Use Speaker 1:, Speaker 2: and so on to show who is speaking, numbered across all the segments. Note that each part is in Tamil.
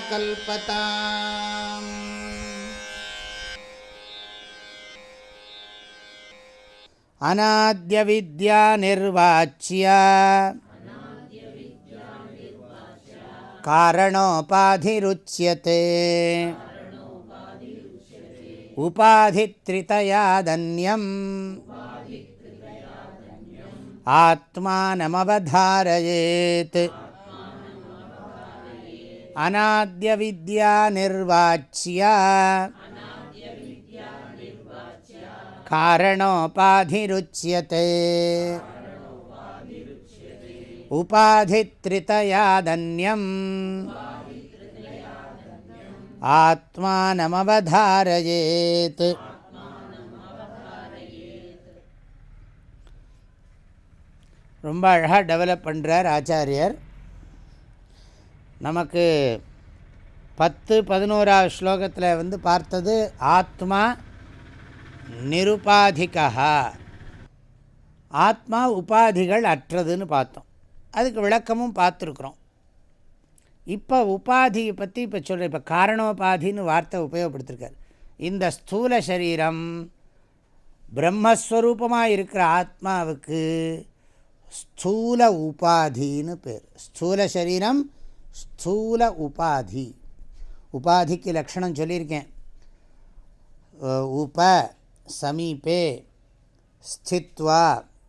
Speaker 1: कल्पताम्। अनाद्यविद्या निर्वाच्य कारणोपाधिरुच्यते। उपाधित्रितयादन्यम्। आत्मानमवधारयेत् अनाद्यविद्या निर्वाच्य कारणोपाधिरुच्यते उपाधित्रितयादन्यम् आत्मानमवधारयेत् ரொம்ப அழகாக டெவலப் பண்ணுறார் ஆச்சாரியர் நமக்கு பத்து பதினோராவது ஸ்லோகத்தில் வந்து பார்த்தது ஆத்மா நிருபாதிகா ஆத்மா உபாதிகள் அற்றதுன்னு பார்த்தோம். அதுக்கு விளக்கமும் பார்த்துருக்குறோம். இப்போ உபாதியை பற்றி இப்போ சொல்கிறேன் இப்போ காரணோபாதின்னு வார்த்தை உபயோகப்படுத்திருக்கார். இந்த ஸ்தூல சரீரம் பிரம்மஸ்வரூபமாக இருக்கிற ஆத்மாவுக்கு ஸ்தூல உபாதின்னு பேர். ஸ்தூல சரீரம் ஸ்தூல உபாதி. உபாதிக்கு லக்ஷணம் சொல்லியிருக்கேன். உப சமீபே ஸ்தித்வா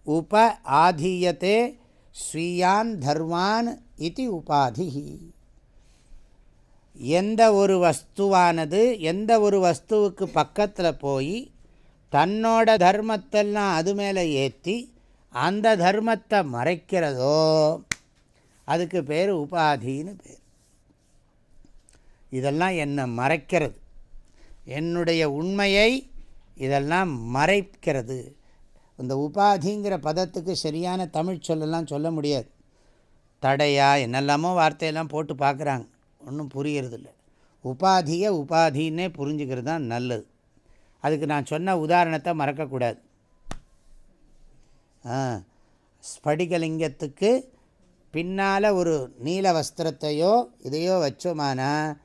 Speaker 1: உப ஆதீயத்தை ஸ்வீயான் தர்மான் இது உபாதி. எந்த ஒரு வஸ்துவானது எந்த ஒரு வஸ்துவுக்கு பக்கத்தில் போய் தன்னோட தர்மத்தெல்லாம் அது மேலே ஏற்றி அந்த தர்மத்தை மறைக்கிறதோ அதுக்கு பேர் உபாதின்னு பேர். இதெல்லாம் என்னை மறைக்கிறது. என்னுடைய உண்மையை இதெல்லாம் மறைக்கிறது. இந்த உபாதிங்கிற பதத்துக்கு சரியான தமிழ் சொல்லலாம் சொல்ல முடியாது. தடையா என்னெல்லாமோ வார்த்தையெல்லாம் போட்டு பார்க்குறாங்க. ஒன்றும் புரியறதில்ல. உபாதியை உபாதின்னே புரிஞ்சுக்கிறது தான் நல்லது. அதுக்கு நான் சொன்ன உதாரணத்தை மறக்கக்கூடாது. ஸ்படிகலிங்கத்துக்கு பின்னால் ஒரு நீல வஸ்திரத்தையோ இதையோ வச்சோமானா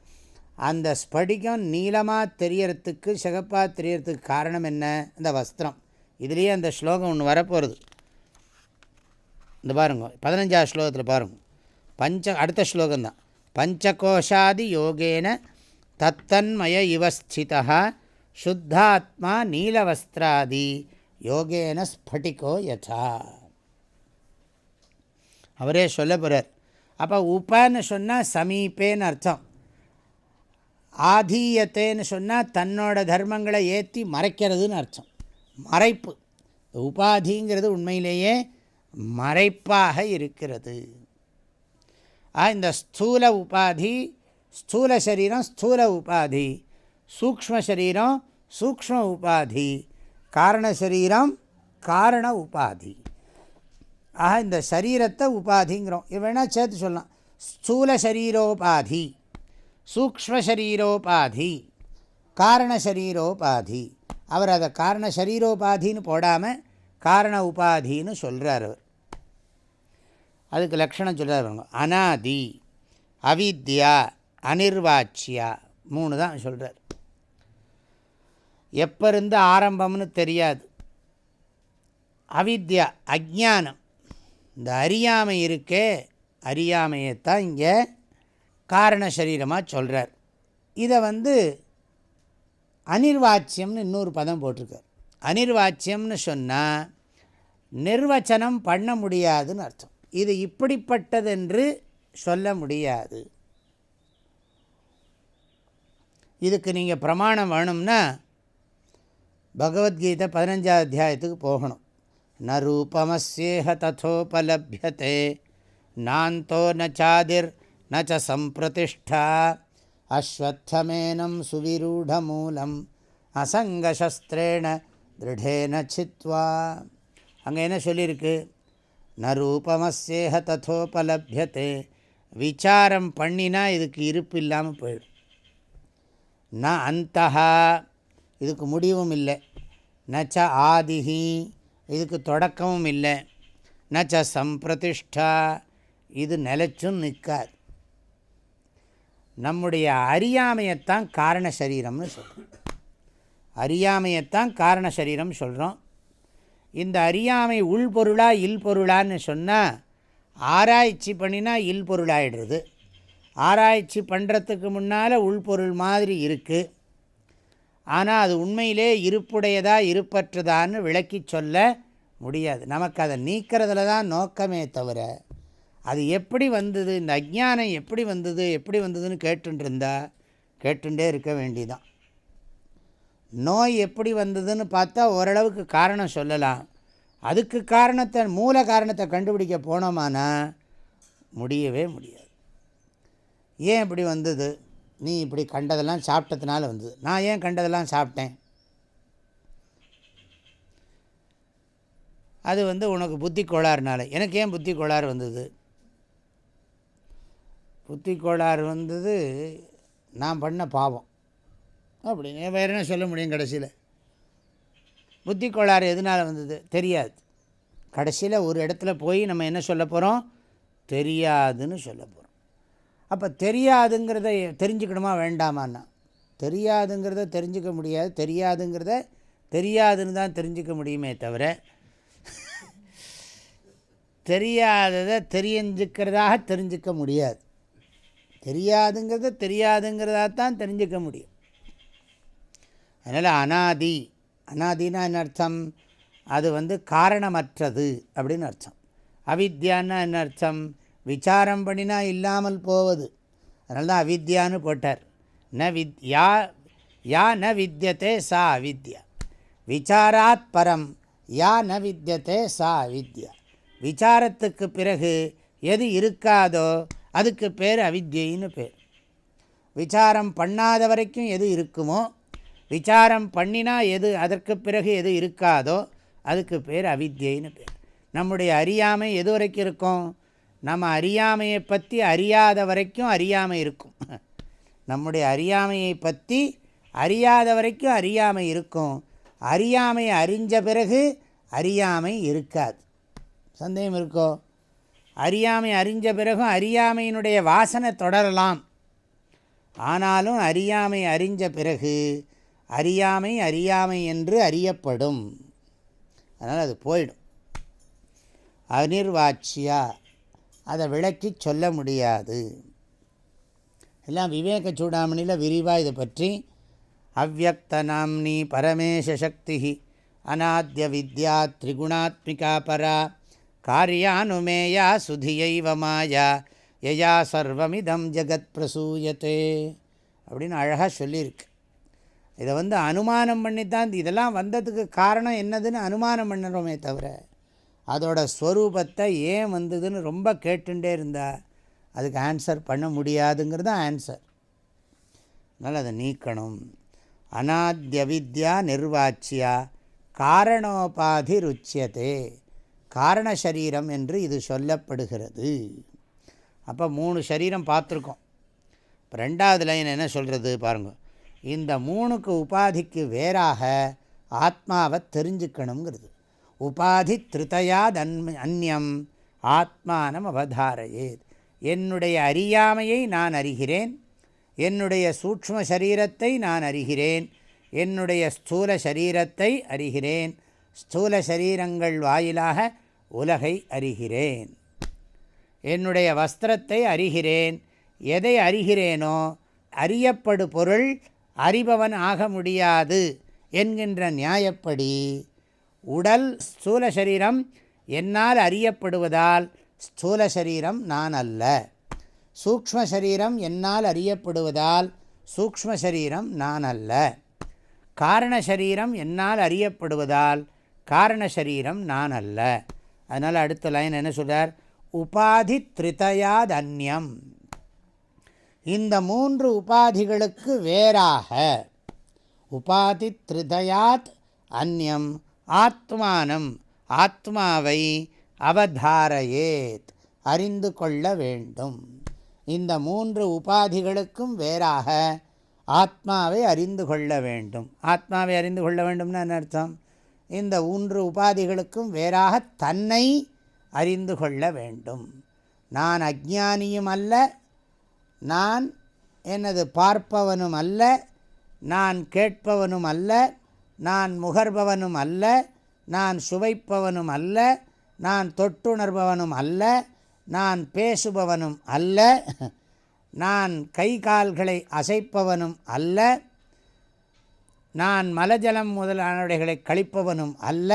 Speaker 1: அந்த ஸ்படிகம் நீளமாக தெரியறதுக்கு சிகப்பாக தெரியறதுக்கு காரணம் என்ன? இந்த வஸ்திரம். இதுலேயே அந்த ஸ்லோகம் ஒன்று வரப்போகிறது இந்த பாருங்க பதினஞ்சாவது ஸ்லோகத்தில் பாருங்க. பஞ்ச அடுத்த ஸ்லோகம்தான். பஞ்சகோஷாதி யோகேன தத்தன்மய இவஸ்திதா சுத்தாத்மா நீலவஸ்திராதி யோகேன ஸ்பட்டிகோ யதா. அவரே சொல்ல போகிறார் அப்போ உபன்னு சொன்னால் சமீபேன்னு அர்த்தம். ஆதீயத்தேன்னு சொன்னால் தன்னோட தர்மங்களை ஏற்றி மறைக்கிறதுன்னு அர்த்தம். மறைப்பு. உபாதிங்கிறது உண்மையிலேயே மறைப்பாக இருக்கிறது. ஆ இந்த ஸ்தூல உபாதி ஸ்தூல சரீரம் ஸ்தூல உபாதி. சூக்ம சரீரம் சூக்ம உபாதி. காரண சரீரம் காரண உபாதி. ஆக இந்த சரீரத்தை உபாதிங்கிறோம். இது வேணால் சேர்த்து சொல்லலாம். ஸ்தூல சரீரோபாதி சூக்ம சரீரோபாதி காரண சரீரோபாதி. அவர் அதை காரண சரீரோபாதின்னு போடாமல் காரண உபாதின்னு சொல்கிறார் அவர். அதுக்கு லக்ஷணம் சொல்கிறார் அனாதி அவித்யா அனிர்வாச்சியா மூணு தான் சொல்கிறார் எப்போ இருந்து ஆரம்பம்னு தெரியாது. அவித்யா அஜானம் இந்த அறியாமை இருக்கே அறியாமையைத்தான் இங்கே காரண சரீரமாக சொல்கிறார் இதை வந்து அனிர்வாச்சியம்னு இன்னொரு பதம் போட்டிருக்கார். அனிர்வாச்சியம்னு சொன்னால் நிர்வச்சனம் பண்ண முடியாதுன்னு அர்த்தம். இது இப்படிப்பட்டதென்று சொல்ல முடியாது. இதுக்கு நீங்கள் பிரமாணம் வேணும்னா பகவத்கீதை பதினஞ்சாவது அத்தியாயத்துக்கு போகணும். ந ரூபமஸ்யேஹ ததோபலபியதே நாந்தோ நச்சாதிர் நச்ச சம்பிரதிஷ்டா அஸ்வத்தமேனம் சுவிரூடமூலம் அசங்கசஸ்திரேண திருடேன சித்வா அங்கே என்ன சொல்லியிருக்கு? ந ரூபமசேக ததோபலபியத்தே விசாரம் பண்ணினா இதுக்கு இருப்பு இல்லாமல் போயிடும். ந அந்தஹா இதுக்கு முடிவும் இல்லை. நச்ச ஆதிஹி இதுக்கு தொடக்கமும் இல்லை. நச்ச சம்பிரதிஷ்டா. இது நிலச்சும் நிற்காது. நம்முடைய அறியாமையத்தான் காரண சரீரம்னு சொல்கிறோம் அறியாமையத்தான் காரண சரீரம் சொல்கிறோம் இந்த அறியாமை உள்பொருளா இல்பொருளான்னு சொன்னால் ஆராய்ச்சி பண்ணினா இல்பொருளாயிடுறது ஆராய்ச்சி பண்ணுறதுக்கு முன்னால் உள்பொருள் மாதிரி இருக்குது ஆனால் அது உண்மையிலே இருப்புடையதா இருப்பற்றதான்னு விளக்கி சொல்ல முடியாது. நமக்கு அதை நீக்கிறதுல தான் நோக்கமே தவிர அது எப்படி வந்தது இந்த அஜ்ஞானம் எப்படி வந்தது எப்படி வந்ததுன்னு கேட்டுருந்தா கேட்டுட்டே இருக்க வேண்டிதான். நோய் எப்படி வந்ததுன்னு பார்த்தா ஓரளவுக்கு காரணம் சொல்லலாம். அதுக்கு காரணத்தை மூல காரணத்தை கண்டுபிடிக்க போனோமானா முடியவே முடியாது. ஏன் இப்படி வந்தது? நீ இப்படி கண்டதெல்லாம் சாப்பிட்டதுனால வந்தது. நான் ஏன் கண்டதெல்லாம் சாப்பிட்டேன்? அது வந்து உனக்கு புத்தி கோளாறுனால. எனக்கு ஏன் புத்தி கோளாறு வந்தது? புத்தி கோளாறு வந்தது நான் பண்ண பாவம். அப்படின்னு வேறு என்ன சொல்ல முடியும் கடைசியில்? புத்தி கோளாறு எதனால் வந்தது? தெரியாது. கடைசியில் ஒரு இடத்துல போய் நம்ம என்ன சொல்ல போகிறோம் தெரியாதுன்னு சொல்ல போகிறோம் அப்போ தெரியாதுங்கிறத தெரிஞ்சுக்கணுமா வேண்டாமான்னா? தெரியாதுங்கிறத தெரிஞ்சுக்க முடியாது. தெரியாதுங்கிறத தெரியாதுன்னு தான் தெரிஞ்சுக்க முடியுமே தவிர தெரியாததை தெரிஞ்சுக்கிறதாக தெரிஞ்சுக்க முடியாது. தெரியாதுங்கிறத தெரியாதுங்கிறதா தான் தெரிஞ்சுக்க முடியும். அதனால் அனாதி அனாதினா என்ன அர்த்தம்? அது வந்து காரணமற்றது அப்படின்னு அர்த்தம். அவித்யான்னா என்ன அர்த்தம்? விசாரம் பண்ணினா இல்லாமல் போவது. அதனால தான் அவித்யான்னு போட்டார். ந வித் யா யா ந வித்தியதே சா அவித்யா விசாராத் பரம் யா ந வித்தியதே சா அவித்யா விசாரத்துக்கு பிறகு எது இருக்காதோ அதுக்கு பேர் அவித்யின்னு பேர். விசாரம் பண்ணாத வரைக்கும் எது இருக்குமோ விசாரம் பண்ணினா எது அதற்கு பிறகு எது இருக்காதோ அதுக்கு பேர் அவித்யின்னு பேர். நம்முடைய அறியாமை எது வரைக்கும் இருக்கும்? நம்ம அறியாமையை பற்றி அறியாத வரைக்கும் அறியாமை இருக்கும். நம்முடைய அறியாமையை பற்றி அறியாத வரைக்கும் அறியாமை இருக்கும். அறியாமை அறிஞ்ச பிறகு அறியாமை இருக்காது. சந்தேகம் இருக்கோ? அறியாமை அறிஞ்ச பிறகும் அறியாமையினுடைய வாசனை தொடரலாம். ஆனாலும் அறியாமை அறிஞ்ச பிறகு அறியாமை அறியாமை என்று அறியப்படும். அதனால் அது போயிடும். அனிர்வாட்சியா அதை விளக்கி சொல்ல முடியாது. எல்லாம் விவேக சூடாமணியில் விரிவாக இதை பற்றி அவ்வக்த நாம்னி பரமேஷ சக்தி அநாத்திய வித்யா திரிகுணாத்மிகா பரா காரியானுமேயா சுதியைவ மாயா யயா சர்வமிதம் ஜெகத் பிரசூயத்தே அப்படின்னு அழகாக சொல்லியிருக்கு. இதை வந்து அனுமானம் பண்ணித்தான் இதெல்லாம் வந்ததுக்கு காரணம் என்னதுன்னு அனுமானம் பண்ணுறோமே தவிர அதோட ஸ்வரூபத்தை ஏன் வந்ததுன்னு ரொம்ப கேட்டுட்டே இருந்தா அதுக்கு ஆன்சர் பண்ண முடியாதுங்கிறது தான் ஆன்சர் அதனால் அதை நீக்கணும். அநாத்திய வித்யா நிர்வாச்சியா காரணோபாதி ருச்சியதே காரண சரீரம் என்று இது சொல்லப்படுகிறது. அப்போ மூணு சரீரம் பார்த்துருக்கோம். இப்போ ரெண்டாவது லைன் என்ன சொல்கிறது பாருங்கள் இந்த மூணுக்கு உபாதிக்கு வேறாக ஆத்மாவை தெரிஞ்சுக்கணுங்கிறது. உபாதி திருத்தையாத் அன் அந்நியம் ஆத்மானம் அவதாரையேத் என்னுடைய அறியாமையை நான் அறிகிறேன். என்னுடைய சூக்ம சரீரத்தை நான் அறிகிறேன். என்னுடைய ஸ்தூல சரீரத்தை அறிகிறேன். ஸ்தூல சரீரங்கள் வாயிலாக உலகை அறிகிறேன். என்னுடைய வஸ்திரத்தை அறிகிறேன். எதை அறிகிறேனோ அறியப்படு பொருள் அறிபவன் ஆக முடியாது என்கின்ற நியாயப்படி உடல் ஸ்தூல சரீரம் என்னால் அறியப்படுவதால் ஸ்தூல சரீரம் நான் அல்ல. சூக்ம சரீரம் என்னால் அறியப்படுவதால் சூக்ம சரீரம் நான் அல்ல. காரண சரீரம் என்னால் அறியப்படுவதால் காரண சரீரம் நான் அல்ல. அதனால் அடுத்த லைன் என்ன சொல்கிறார் உபாதி திரிதயாத் அந்நியம் இந்த மூன்று உபாதிகளுக்கு வேறாக உபாதி திரிதயாத் அந்நியம் ஆத்மானம் ஆத்மாவை அவதாரையேத் அறிந்து கொள்ள வேண்டும். இந்த மூன்று உபாதிகளுக்கும் வேறாக ஆத்மாவை அறிந்து கொள்ள வேண்டும். ஆத்மாவை அறிந்து கொள்ள வேண்டும்னு என்ன அர்த்தம்? இந்த மூன்று உபாதிகளுக்கும் வேறாக தன்னை அறிந்து கொள்ள வேண்டும். நான் அஜானியும் அல்ல நான் எனது பார்ப்பவனும் அல்ல நான் கேட்பவனும் அல்ல நான் முகர்பவனும் அல்ல நான் சுவைப்பவனும் அல்ல நான் தொட்டுணர்பவனும் அல்ல நான் பேசுபவனும் அல்ல நான் கை கால்களை அசைப்பவனும் அல்ல நான் மலஜலம் முதலானவைகளை கழிப்பவனும் அல்ல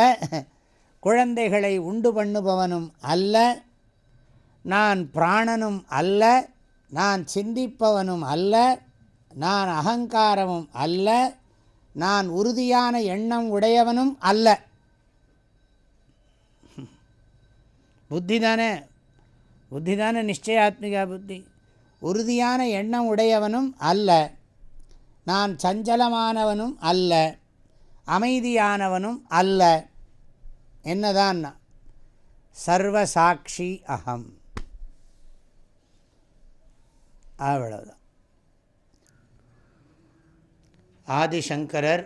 Speaker 1: குழந்தைகளை உண்டு பண்ணுபவனும் அல்ல நான் பிராணனும் அல்ல நான் சிந்திப்பவனும் அல்ல நான் அகங்காரமும் அல்ல நான் உறுதியான எண்ணம் உடையவனும் அல்ல. புத்தி தானே புத்தி தானே நிச்சயாத்மிகா புத்தி. உறுதியான எண்ணம் உடையவனும் அல்ல. நான் சஞ்சலமானவனும் அல்ல. அமைதியானவனும் அல்ல. என்னதான்? சர்வசாட்சி அகம். அவ்வளவுதான். ஆதிசங்கரர்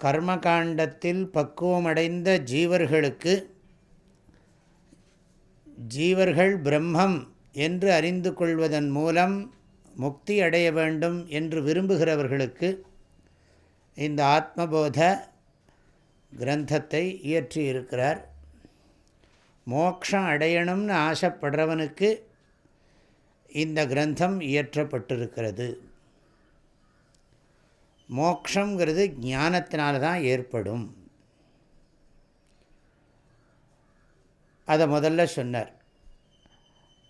Speaker 1: கர்மகாண்டத்தில் பக்குவமடைந்த ஜீவர்களுக்கு ஜீவர்கள் பிரம்மம் என்று அறிந்து கொள்வதன் மூலம் முக்தி அடைய வேண்டும் என்று விரும்புகிறவர்களுக்கு இந்த ஆத்மபோத கிரந்தத்தை இயற்றியிருக்கிறார். மோக்ஷம் அடையணும்னு ஆசைப்படுறவனுக்கு இந்த கிரந்தம் இயற்றப்பட்டிருக்கிறது. மோக்ஷங்கிறது ஞானத்தினால தான் ஏற்படும். அதை முதல்ல சொன்னார்.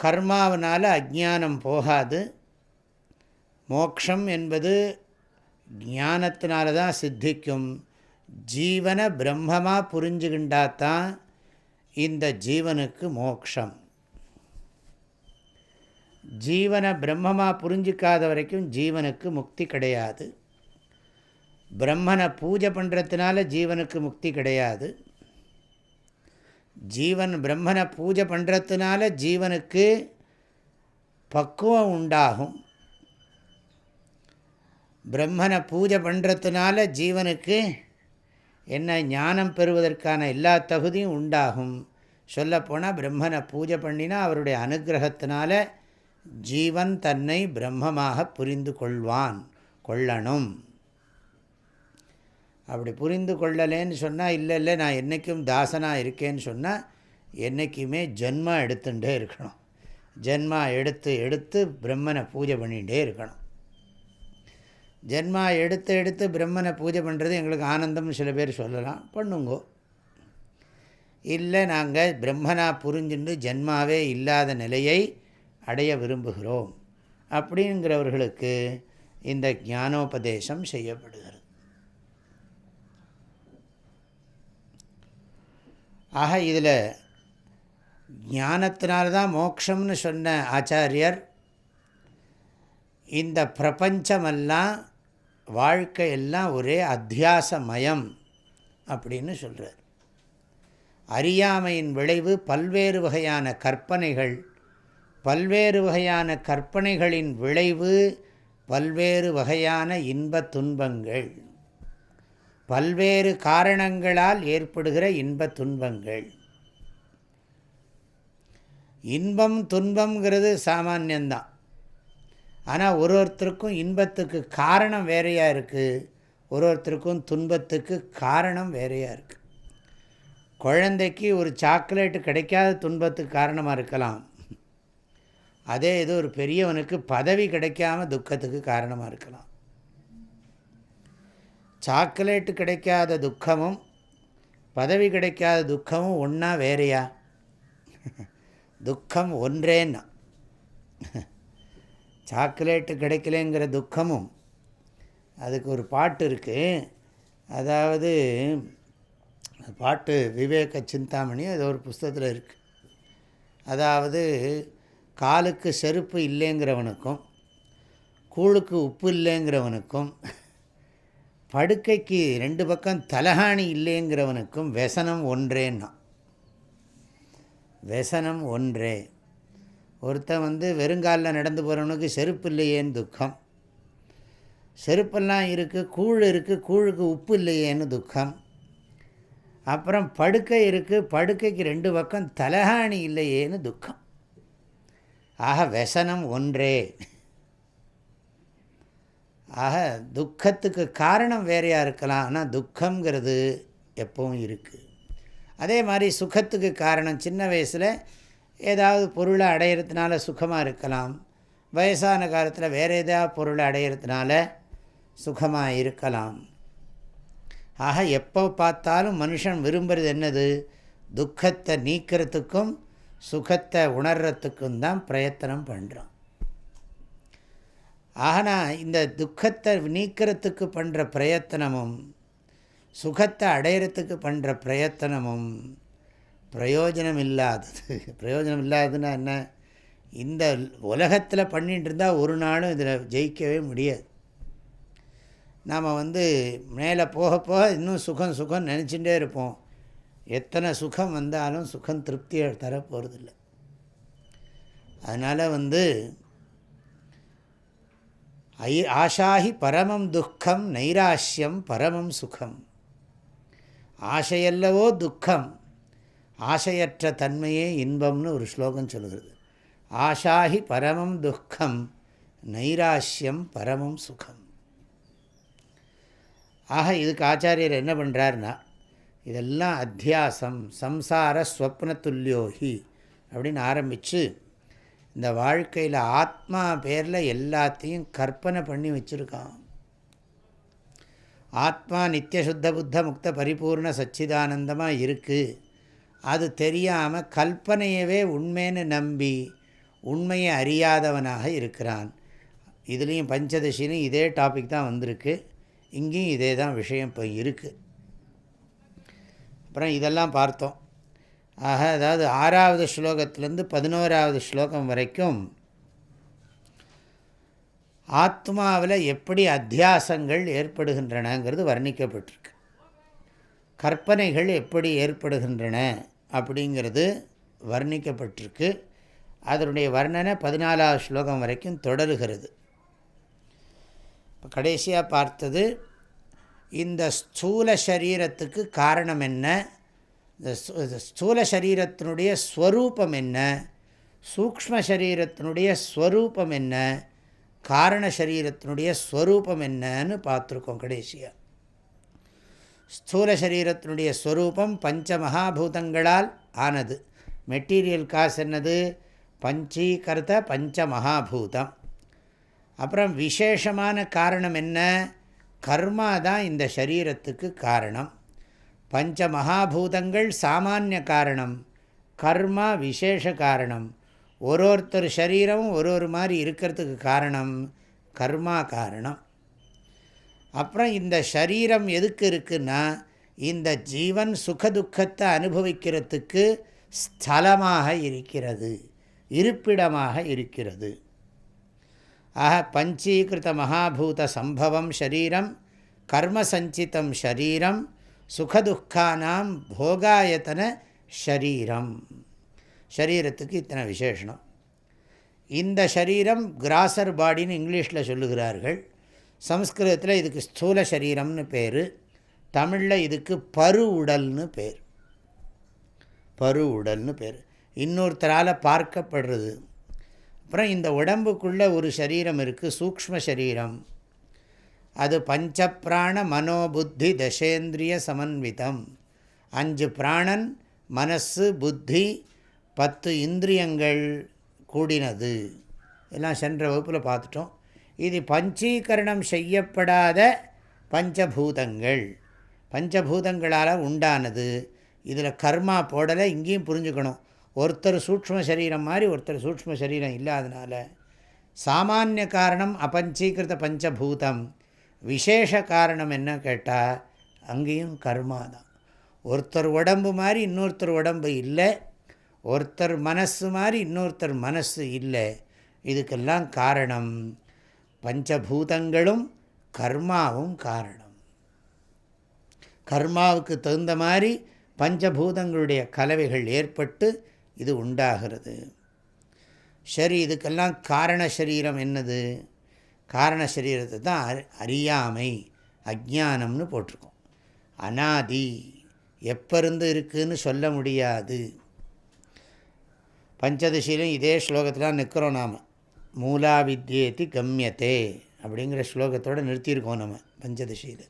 Speaker 1: கர்மாவனால் அஜானம் போகாது. மோக்ஷம் என்பது ஞானத்தினால தான் சித்திக்கும். ஜீவனை பிரம்மமாக புரிஞ்சுக்கிண்டாதான் இந்த ஜீவனுக்கு மோக்ஷம். ஜீவனை பிரம்மமாக புரிஞ்சிக்காத வரைக்கும் ஜீவனுக்கு முக்தி கிடையாது. பிரம்மனை பூஜை பண்ணுறதுனால ஜீவனுக்கு முக்தி கிடையாது. ஜீவன் பிரம்மனை பூஜை பண்ணுறதுனால ஜீவனுக்கு பக்குவம் உண்டாகும். பிரம்மனை பூஜை பண்ணுறதுனால ஜீவனுக்கு என்ன ஞானம் பெறுவதற்கான எல்லா தகுதியும் உண்டாகும். சொல்லப்போனால் பிரம்மனை பூஜை பண்ணினா அவருடைய அனுகிரகத்தினால ஜீவன் தன்னை பிரம்மமாக புரிந்து கொள்வான் கொள்ளணும். அப்படி புரிந்து கொள்ளலேன்னு சொன்னால் இல்லை இல்லை நான் என்றைக்கும் தாசனாக இருக்கேன்னு சொன்னால் என்றைக்குமே ஜென்மா எடுத்துகிட்டே இருக்கணும். ஜென்மா எடுத்து எடுத்து பிரம்மனை பூஜை பண்ணிகிட்டே இருக்கணும். ஜென்மா எடுத்து எடுத்து பிரம்மனை பூஜை பண்ணுறது எங்களுக்கு ஆனந்தம்னு சில பேர் சொல்லலாம். பண்ணுங்கோ. இல்லை நாங்கள் பிரம்மனாக புரிஞ்சுட்டு ஜென்மாவே இல்லாத நிலையை அடைய விரும்புகிறோம். அப்படிங்கிறவர்களுக்கு இந்த ஞானோபதேசம் செய்யப்படுகிறது. ஆக இதில் ஞானத்தினால்தான் மோக்ஷம்னு சொன்ன ஆச்சாரியர் இந்த பிரபஞ்சமெல்லாம் வாழ்க்கை எல்லாம் ஒரே அத்தியாசமயம் அப்படின்னு சொல்கிறார் அறியாமையின் விளைவு பல்வேறு வகையான கற்பனைகள் பல்வேறு வகையான கற்பனைகளின் விளைவு பல்வேறு வகையான இன்ப துன்பங்கள். பல்வேறு காரணங்களால் ஏற்படுகிற இன்ப துன்பங்கள். இன்பம் துன்பங்கிறது சாமானியந்தான். ஆனால் ஒரு ஒருத்தருக்கும் இன்பத்துக்கு காரணம் வேறையாக இருக்குது ஒரு ஒருத்தருக்கும் துன்பத்துக்கு காரணம் வேறையாக இருக்குது குழந்தைக்கு ஒரு சாக்லேட்டு கிடைக்காத துன்பத்துக்கு காரணமாக இருக்கலாம். அதே இது ஒரு பெரியவனுக்கு பதவி கிடைக்காம துக்கத்துக்கு காரணமாக இருக்கலாம். சாக்லேட்டு கிடைக்காத துக்கமும் பதவி கிடைக்காத துக்கமும் ஒன்றா வேறையா? துக்கம் ஒன்றேன்னா. சாக்லேட்டு கிடைக்கலங்கிற துக்கமும் அதுக்கு ஒரு பாட்டு இருக்குது அதாவது பாட்டு விவேக சிந்தாமணி அது ஒரு புஸ்தகத்தில் இருக்குது அதாவது காலுக்கு செருப்பு இல்லைங்கிறவனுக்கும் கூழுக்கு உப்பு இல்லைங்கிறவனுக்கும் படுக்கைக்கு ரெண்டு பக்கம் தலகாணி இல்லைங்கிறவனுக்கும் వ్యசனம் ஒன்றேன்னா. వ్యசனம் ஒன்றே. ஒருத்தன் வந்து வெறுங்காலில் நடந்து போகிறவனுக்கு செருப்பு இல்லையேன்னு துக்கம். செருப்பெல்லாம் இருக்குது கூழ் இருக்குது கூழுக்கு உப்பு இல்லையேன்னு துக்கம். அப்புறம் படுக்கை இருக்குது படுக்கைக்கு ரெண்டு பக்கம் தலகாணி இல்லையேன்னு துக்கம். ஆக వ్యசனம் ஒன்றே. ஆக துக்கத்துக்கு காரணம் வேறையாக இருக்கலாம். ஆனால் துக்கங்கிறது எப்பவும் இருக்குது அதே மாதிரி சுகத்துக்கு காரணம் சின்ன வயசில் ஏதாவது பொருளை அடையிறதுனால சுகமாக இருக்கலாம். வயசான காலத்தில் வேறு ஏதாவது பொருளை அடையிறதுனால சுகமாக இருக்கலாம். ஆக எப்போ பார்த்தாலும் மனுஷன் விரும்புகிறது என்னது? துக்கத்தை நீக்கிறதுக்கும் சுகத்தை உணர்கிறதுக்கும் தான் பிரயத்தனம் பண்ணுறான் ஆனால் இந்த துக்கத்தை நீக்கிறதுக்கு பண்ணுற பிரயத்தனமும் சுகத்தை அடையிறதுக்கு பண்ணுற பிரயத்தனமும் பிரயோஜனம் இல்லாதது பிரயோஜனம் இல்லாததுன்னா என்ன? இந்த உலகத்தில் பண்ணிகிட்டு இருந்தால் ஒரு நாளும் இதில் ஜெயிக்கவே முடியாது. நாம் வந்து மேலே போக போக இன்னும் சுகம் சுகம் நினச்சிகிட்டே இருப்போம். எத்தனை சுகம் வந்தாலும் சுகம் திருப்தியை தர போகிறதில்ல அதனால் வந்து ஐ ஆஷாஹி பரமம் துக்கம் நைராஷ்யம் பரமம் சுகம். ஆசையல்லவோ துக்கம் ஆசையற்ற தன்மையே இன்பம்னு ஒரு ஸ்லோகம் சொல்கிறது ஆஷாஹி பரமம் துக்கம் நைராஷ்யம் பரமம் சுகம். ஆக இதுக்கு ஆச்சாரியர் என்ன பண்ணுறாருனா இதெல்லாம் அத்தியாசம் சம்சார ஸ்வப்னத்துல்யோகி அப்படின்னு ஆரம்பித்து இந்த வாழ்க்கையில் ஆத்மா பேரில் எல்லாத்தையும் கற்பனை பண்ணி வச்சுருக்கான். ஆத்மா நித்தியசுத்த புத்த முக்த பரிபூர்ண சச்சிதானந்தமாக இருக்குது அது தெரியாமல் கல்பனையவே உண்மைன்னு நம்பி உண்மையை அறியாதவனாக இருக்கிறான். இதுலேயும் பஞ்சதசிலையும் இதே டாபிக் தான் வந்திருக்கு. இங்கேயும் இதே தான் விஷயம் இப்போ இருக்குது அப்புறம் இதெல்லாம் பார்த்தோம். ஆக அதாவது ஆறாவது ஸ்லோகத்திலேருந்து பதினோராவது ஸ்லோகம் வரைக்கும் ஆத்மாவில் எப்படி அத்தியாசங்கள் ஏற்படுகின்றனங்கிறது வர்ணிக்கப்பட்டிருக்கு. கற்பனைகள் எப்படி ஏற்படுகின்றன அப்படிங்கிறது வர்ணிக்கப்பட்டிருக்கு. அதனுடைய வர்ணனை பதினாலாவது ஸ்லோகம் வரைக்கும் தொடருகிறது. இப்போ கடைசியாக பார்த்தது இந்த ஸ்தூல சரீரத்துக்கு காரணம் என்ன? இந்த ஸ்தூல சரீரத்தினுடைய ஸ்வரூபம் என்ன? சூக்ம சரீரத்தினுடைய ஸ்வரூபம் என்ன? காரண சரீரத்தினுடைய ஸ்வரூபம் என்னன்னு பார்த்துருக்கோம் கடைசியாக ஸ்தூல சரீரத்தினுடைய ஸ்வரூபம் பஞ்ச மகாபூதங்களால் ஆனது. மெட்டீரியல் காசு என்னது? பஞ்சீகர்த்த பஞ்ச மகாபூதம் அப்புறம் விசேஷமான காரணம் என்ன? கர்மா தான் இந்த சரீரத்துக்கு காரணம். பஞ்ச மகாபூதங்கள் சாமானிய காரணம் கர்மா விசேஷ காரணம். ஒரு ஒருத்தர் சரீரமும் ஒரு ஒரு மாதிரி இருக்கிறதுக்கு காரணம் கர்மா காரணம். அப்புறம் இந்த சரீரம் எதுக்கு இருக்குன்னா இந்த ஜீவன் சுகதுக்கத்தை அனுபவிக்கிறதுக்கு ஸ்தலமாக இருக்கிறது இருப்பிடமாக இருக்கிறது. ஆக பஞ்சீகிருத மகாபூத சம்பவம் ஷரீரம் கர்மசஞ்சிதம் ஷரீரம் சுகதுக்கானாம் போகாயத்தன ஷரீரம். ஷரீரத்துக்கு இத்தனை விசேஷனம் இந்த ஷரீரம் கிராசர் பாடின்னு இங்கிலீஷில் சொல்லுகிறார்கள். சம்ஸ்கிருதத்தில் இதுக்கு ஸ்தூல சரீரம்னு பேர். தமிழில் இதுக்கு பரு உடல்னு பேர். பரு உடல்னு பேர். இன்னொருத்தரால் பார்க்கப்படுறது. அப்புறம் இந்த உடம்புக்குள்ளே ஒரு சரீரம் இருக்குது சூக்ம சரீரம் அது பஞ்சப்பிராண மனோபுத்தி தசேந்திரிய சமன்விதம். அஞ்சு பிராணன் மனசு புத்தி பத்து இந்திரியங்கள் கூடினது. எல்லாம் சென்ற வகுப்பில் பார்த்துட்டோம். இது பஞ்சீகரணம் செய்யப்படாத பஞ்சபூதங்கள். பஞ்சபூதங்களால் உண்டானது. இதில் கர்மா போடலை இங்கேயும் புரிஞ்சுக்கணும். ஒருத்தர் சூக்ம சரீரம் மாதிரி ஒருத்தர் சூக்ம சரீரம் இல்லாதனால. சாமானிய காரணம் அபஞ்சீகிருத பஞ்சபூதம். விசேஷ காரணம் என்ன கேட்டால் அங்கேயும் கர்மா தான். ஒருத்தர் உடம்பு மாதிரி இன்னொருத்தர் உடம்பு இல்லை. ஒருத்தர் மனசு மாதிரி இன்னொருத்தர் மனசு இல்லை. இதுக்கெல்லாம் காரணம் பஞ்சபூதங்களும் கர்மாவும் காரணம். கர்மாவுக்கு தகுந்த மாதிரி பஞ்சபூதங்களுடைய கலவைகள் ஏற்பட்டு இது உண்டாகிறது. சரி இதுக்கெல்லாம் காரண சரீரம் என்னது? காரண சரீரத்தை தான் அறியாமை அஜானம்னு போட்டிருக்கோம். அனாதி எப்பருந்து இருக்குதுன்னு சொல்ல முடியாது. பஞ்சதசியிலும் இதே ஸ்லோகத்தில் நிற்கிறோம் நாம். மூலா வித்யேதி கம்யத்தே அப்படிங்கிற ஸ்லோகத்தோடு நிறுத்தியிருக்கோம் நம்ம பஞ்சதசியில்.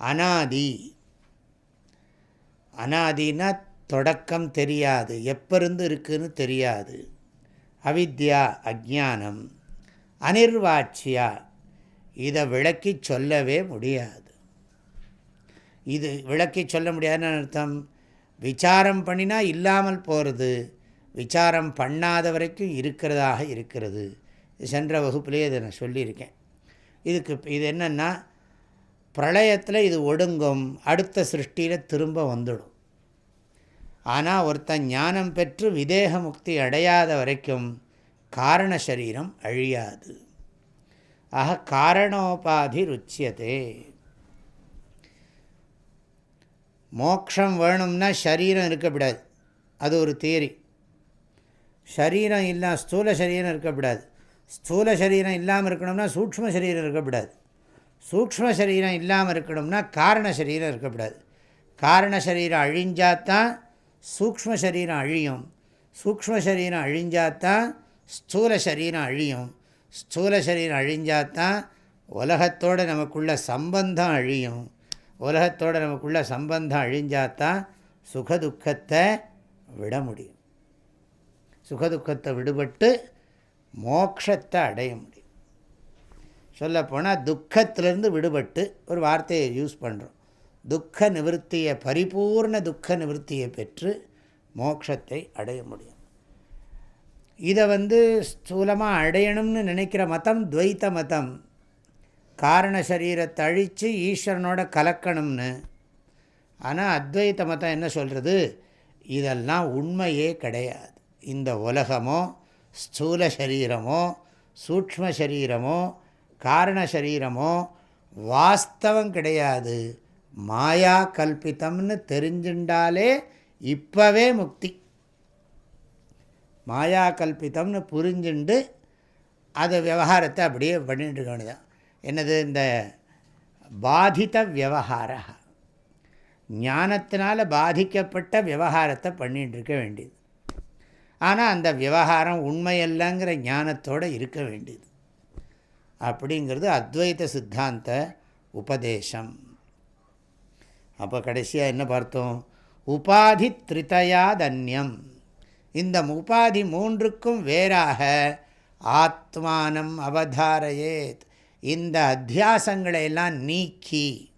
Speaker 1: அனாதி அனாதினா தொடக்கம் தெரியாது எப்பருந்து இருக்குதுன்னு தெரியாது. அவித்யா அஜானம் அனிர்வாட்சியா இதை விளக்கி சொல்லவே முடியாது. இது விளக்கி சொல்ல முடியாதுன்னு அர்த்தம்? விசாரம் பண்ணினா இல்லாமல் போகிறது விசாரம் பண்ணாத வரைக்கும் இருக்கிறதாக இருக்கிறது. சென்ற வகுப்புலேயே இதை நான் சொல்லியிருக்கேன். இதுக்கு இது என்னென்னா பிரளயத்தில் இது ஒடுங்கும் அடுத்த சிருஷ்டியில் திரும்ப வந்துடும். ஆனால் ஒருத்தன் ஞானம் பெற்று விதேக முக்தி அடையாத வரைக்கும் காரண சரீரம் அழியாது. ஆக காரணோபாதி ருச்சியதே. மோக்ஷம் வேணும்னா சரீரம் இருக்கக்கூடாது. அது ஒரு தியரி. சரீரம் இல்லை ஸ்தூல சரீரம் இருக்கக்கூடாது. ஸ்தூல சரீரம் இல்லாமல் இருக்கணும்னா சூக்ம சரீரம் இருக்கக்கூடாது. சூக்ம சரீரம் இல்லாமல் இருக்கணும்னா காரண சரீரம் இருக்கக்கூடாது. காரண சரீரம் அழிஞ்சாதான் சூக்ம சரீரம் அழியும். சூக்ம சரீரம் அழிஞ்சாதான் ஸ்தூல சரீரம் அழியும். ஸ்தூல சரீரம் அழிஞ்சாதான் உலகத்தோடு நமக்குள்ள சம்பந்தம் அழியும். உலகத்தோடு நமக்குள்ள சம்பந்தம் அழிஞ்சாதான் சுகதுக்கத்தை விட முடியும். சுகதுக்கத்தை விடுபட்டு மோக்ஷத்தை அடைய முடியும். சொல்லப்போனால் துக்கத்திலேருந்து விடுபட்டு ஒரு வார்த்தையை யூஸ் பண்ணுறோம் துக்க நிவர்த்தியை பரிபூர்ண துக்க நிவர்த்தியை பெற்று மோக்ஷத்தை அடைய முடியும். இதை வந்து ஸ்தூலமாக அடையணும்னு நினைக்கிற மதம் துவைத்த மதம். காரண சரீரத்தை அழித்து ஈஸ்வரனோட கலக்கணும்னு. ஆனால் அத்வைத்த மதம் என்ன சொல்கிறது இதெல்லாம் உண்மையே கிடையாது. இந்த உலகமோ ஸ்தூல சரீரமோ சூக்ம சரீரமோ காரண சரீரமோ வாஸ்தவம் கிடையாது. மாயா கல்பித்தம்னு தெரிஞ்சுட்டாலே இப்போவே முக்தி. மாயா கல்பித்தம்னு புரிஞ்சுண்டு அது விவகாரத்தை அப்படியே பண்ணிட்டு இருக்க வேண்டியதான் என்னது இந்த பாதித்த விவகார. ஞானத்தினால் பாதிக்கப்பட்ட விவகாரத்தை பண்ணிகிட்டு இருக்க வேண்டியது. ஆனால் அந்த விவகாரம் உண்மையல்லங்கிற ஞானத்தோடு இருக்க வேண்டியது. அப்படிங்கிறது அத்வைத சித்தாந்த உபதேசம். அப்போ கடைசியாக என்ன பார்த்தோம்? உபாதி திரிதயாதன்யம் இந்த உபாதி மூன்றுக்கும் வேறாக ஆத்மானம் அவதாரையேத். இந்த அத்தியாசங்களை எல்லாம் நீக்கி.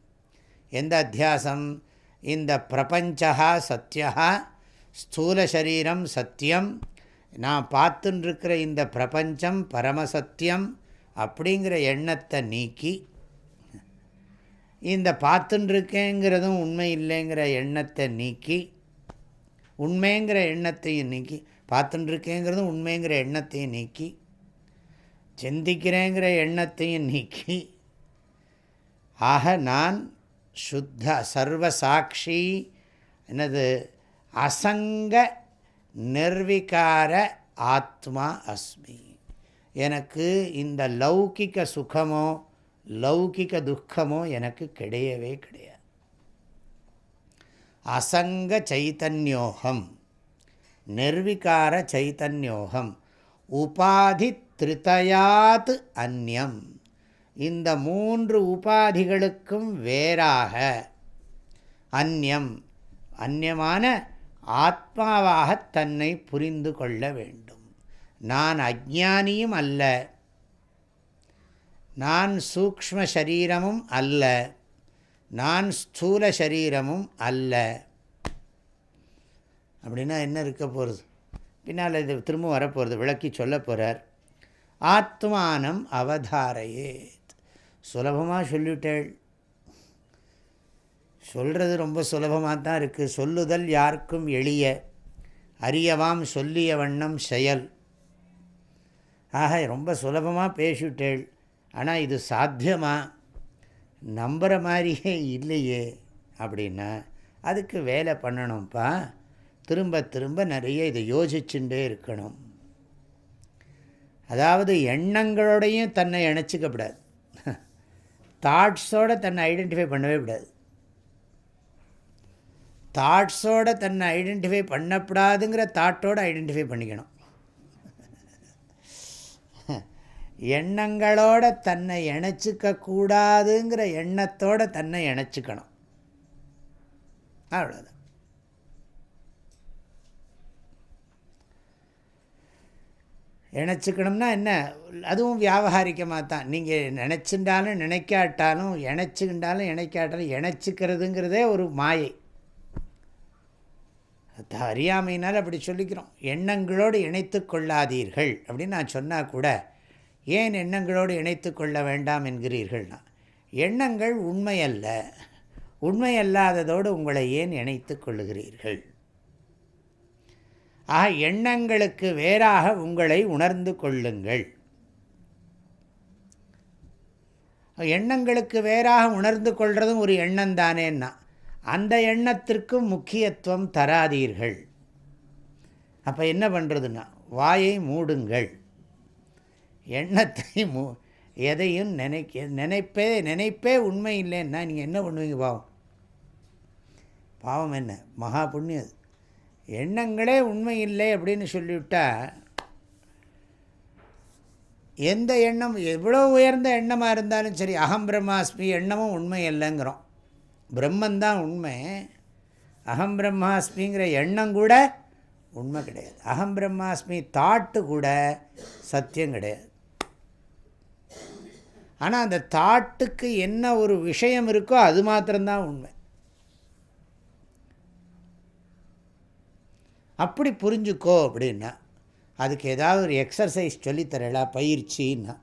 Speaker 1: எந்த அத்தியாசம்? இந்த பிரபஞ்சா சத்தியா ஸ்தூல சரீரம் சத்தியம் நான் பார்த்துட்டுருக்கிற இந்த பிரபஞ்சம் பரமசத்தியம் அப்படிங்கிற எண்ணத்தை நீக்கி. இந்த பார்த்துட்டுருக்கேங்கிறதும் உண்மை இல்லைங்கிற எண்ணத்தை நீக்கி. உண்மைங்கிற எண்ணத்தையும் நீக்கி பார்த்துட்டுருக்கேங்கிறதும் உண்மைங்கிற எண்ணத்தையும் நீக்கி சிந்திக்கிறேங்கிற எண்ணத்தையும் நீக்கி ஆக நான் சுத்த சர்வசாட்சி என்னது அசங்க நிர்விகார ஆத்மா அஸ்மி. எனக்கு இந்த லௌகிக சுகமோ லௌகிக துக்கமோ எனக்கு கிடையவே கிடையாது. அசங்க சைத்தன்யோகம் நிர்விகார சைத்தன்யோகம் உபாதி திருத்தயாத் அந்நியம் இந்த மூன்று உபாதிகளுக்கும் வேறாக அந்நியம் அந்நியமான ஆத்மாவாக தன்னை புரிந்து கொள்ள வேண்டும். நான் அஜானியும் அல்ல நான் சூக்ம சரீரமும் அல்ல. நான் ஸ்தூல சரீரமும் அல்ல. அப்படின்னா என்ன இருக்க போகிறது பின்னால் இது திரும்ப வரப்போகிறது விளக்கி சொல்ல போகிறார் ஆத்மானம் அவதாரையே சுலபமாக சொல்லிவிட்டேள் சொல்கிறது ரொம்ப சுலபமாக தான் இருக்குது சொல்லுதல் யாருக்கும் எளிய. அறியவாம் சொல்லிய வண்ணம் செயல். ஆக ரொம்ப சுலபமாக பேசிவிட்டேள் ஆனால் இது சாத்தியமாக நம்புகிற மாதிரியே இல்லையே அப்படின்னா அதுக்கு வேலை பண்ணணும்ப்பா. திரும்ப திரும்ப நிறைய இதை யோசிச்சுட்டே இருக்கணும். அதாவது எண்ணங்களோடையும் தன்னை இணைச்சிக்கப்படாது தாட்ஸோடு தன்னை ஐடென்டிஃபை பண்ணவே கூடாது. தாட்ஸோடு தன்னை ஐடென்டிஃபை பண்ணப்படாதுங்கிற தாட்டோடு ஐடென்டிஃபை பண்ணிக்கணும். எண்ணங்களோட தன்னை இணைச்சிக்க கூடாதுங்கிற எண்ணத்தோடு தன்னை இணைச்சிக்கணும். அவ்வளோதான் இணைச்சிக்கணும்னா என்ன? அதுவும் வியாபகாரிக்கமாக தான் நீங்கள் நினச்சிண்டாலும் நினைக்காட்டாலும் இணைச்சிக்கிட்டாலும் இணைக்காட்டாலும் இணைச்சிக்கிறதுங்கிறதே ஒரு மாயை. அறியாமையினால் அப்படி சொல்லிக்கிறோம். எண்ணங்களோடு இணைத்து கொள்ளாதீர்கள் அப்படின்னு நான் சொன்னால் கூட ஏன் எண்ணங்களோடு இணைத்து கொள்ள வேண்டாம் என்கிறீர்கள்னா எண்ணங்கள் உண்மையல்ல. உண்மையல்லாததோடு உங்களை ஏன் இணைத்து கொள்ளுகிறீர்கள்? ஆக எண்ணங்களுக்கு வேறாக உங்களை உணர்ந்து கொள்ளுங்கள். எண்ணங்களுக்கு வேறாக உணர்ந்து கொள்வதும் ஒரு எண்ணம் தானேன்னா அந்த எண்ணத்திற்கும் முக்கியத்துவம் தராதீர்கள். அப்போ என்ன பண்ணுறதுன்னா வாயை மூடுங்கள். எண்ணத்தை மு எதையும் நினைக்க நினைப்பே நினைப்பே உண்மை இல்லைன்னா நீங்கள் என்ன பண்ணுவீங்க பாவம்? பாவம் என்ன? மகா புண்ணியம் எண்ணங்களே உண்மை இல்லை அப்படின்னு சொல்லிவிட்டால் எந்த எண்ணம் எவ்வளோ உயர்ந்த எண்ணமாக இருந்தாலும் சரி அகம் பிரம்மாஸ்மி எண்ணமும் உண்மை இல்லைங்கிறோம். பிரம்மந்தான் உண்மை. அகம் பிரம்மாஸ்மிங்கிற எண்ணம் கூட உண்மை கிடையாது. அகம் பிரம்மாஸ்மி தாட்டு கூட சத்தியம் கிடையாது. ஆனால் அந்த தாட்டுக்கு என்ன ஒரு விஷயம் இருக்கோ அது மாத்திரம்தான் உண்மை. அப்படி புரிஞ்சுக்கோ அப்படின்னா அதுக்கு ஏதாவது ஒரு எக்ஸசைஸ் சொல்லித்தரலா பயிற்சின்னா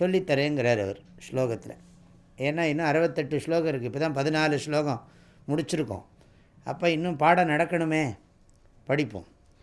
Speaker 1: சொல்லித்தரேங்கிறார் அவர் ஸ்லோகத்தில். ஏன்னா இன்னும் அறுபத்தெட்டு ஸ்லோகம் இருக்குது இப்போ தான் பதினாலு ஸ்லோகம் முடிச்சிருக்கோம். அப்போ இன்னும் பாடம் நடக்கணுமே. படிப்போம்.